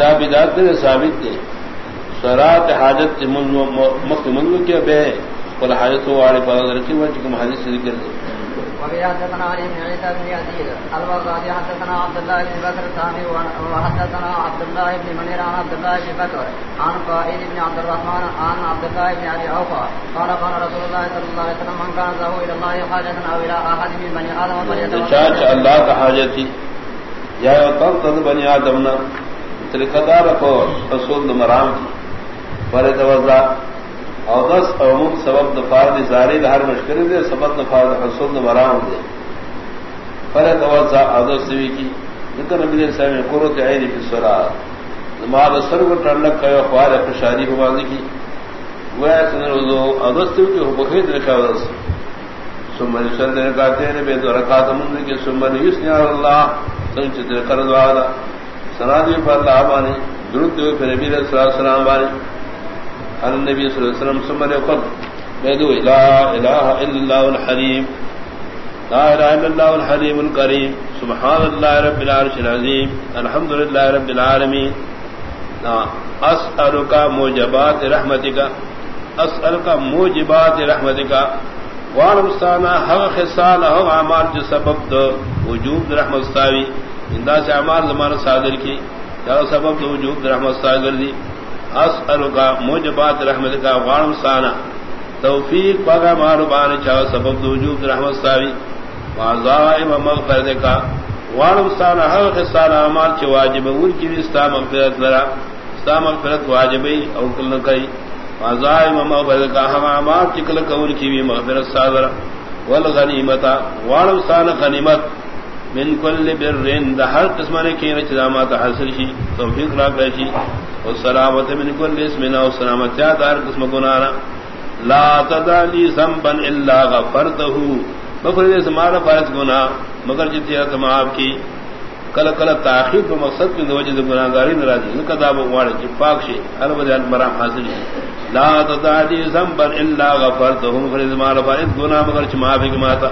دا بدات دے ثابت دے۔ سرات حاجت مخت منگو کیا بے قل حاجت وعلی پر رکی وجہ کم حدیث سے ذکر دے۔ وفي حدثنا علي بن عيسى بن يزيد الوقاضي حدثنا عبد الله بن بكر الثاني وحدثنا عبد الله بن منير عن عبد الله بن بكر عن قائد بن عبد الرحمن عن عبد الله بن ابي اوفى قال قال رسول الله صلى الله عليه وسلم من كان له الى الله حاجه او الى احد من بني ادم فليتوكل الله كحاجتي یا تر بنی آدم نہ تلکتا رکھو رسول مرام کی پر توزا اور دس عموم سبب دفار دی زاری ہر مشکل دے، سبب دفار رسول مرام دے۔ پر توزا ادس سوی کی۔ ذکر نبی علیہ السلام قرۃ عین فی الصلاۃ نماز سر کو ٹڑلک کہو خوار خوشاری ہوا کی۔ وہ سن روزو ادس کی ہو بخیر رکھا ادس سمن شد نے کہتے ہیں، بے دو رکعت من کے سمن یسنی اللہ۔ سنچ کر دعا سنادی پر اللہ بانی، درود دے پھر نبی صلی اللہ علیہ وسلم بانی۔ ان نبی صلی اللہ علیہ وسلم سمر قد بیدو لا الہ الا اللہ الحلیم۔ لا الہ الا اللہ الحلیم الکریم۔ سبحان اللہ رب العرش العظیم۔ الحمدللہ رب العالمین۔ اسألک موجبات رحمتک اسألک موجبات رحمتک وعلم استانا حق خصال حق عمال جو سبب دو۔ وجوب رحمت استاوی اندا سے اعمال زمان صادر کی. چلو سبب تو وجوب رحمت صادر دی اسالو کا موجبات رحمت کا غارم سانا. توفیق پگا مارو بان سبب تو وجوب رحمت صادر وعزائم مغفرت کا غارم سانا حق سانا اعمال چ واجب ور کی استا مغفرت لرا. استا مغفرت واجبی او کل کئی وعزائم مغفرت کا ہم اعمال چکل کون کی بھی مغفرت صادر والغنیمتا غارم سانا غنیمت. من کل برین دا ہر قسم نے کی نچامات حاصل شی، توفیق لا کرشی اور سلامت من کل اسمنا و سلامت یا دار قسم گنانا لا تدالی ذنبا الا غفرته مگر دے سمارا فارس گناہ، مگر جتی ہے تم آپ کی، کل کل تاخیر پر مقصد کی وجہ سے گناہگاری ناراضی ان کا داب واڑے کہ پاک شی، ہر وجہ مرام حاصل شی۔ لا تدالی ذنبا الا غفرته مگر سمارا فارس گناہ، مگر چما بھی ماتا۔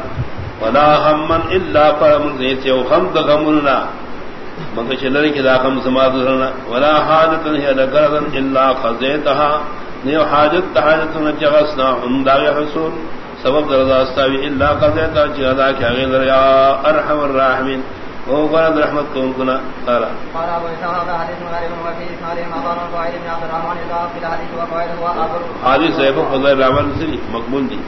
ولا همن الا فرمن ذیت او خم دغمنا مگر چلری کی داخم سماد رنا ولا حاجت هي لغرض الا قضيتها نیو حاجت حاجت نجسنا ان دا حصول. سبب دردا استوی الا قضيتها جدا کہ غیر یا ارحم الراحمین. او غرض رحمت کو کنا. قال قال ابو اسحاق حديث غريب وفي اسناد مقام قائد بن عبد الرحمن اذا في الحديث وقائد هو ابو حدیث ہے بخاری رحمت سے مقبول دی.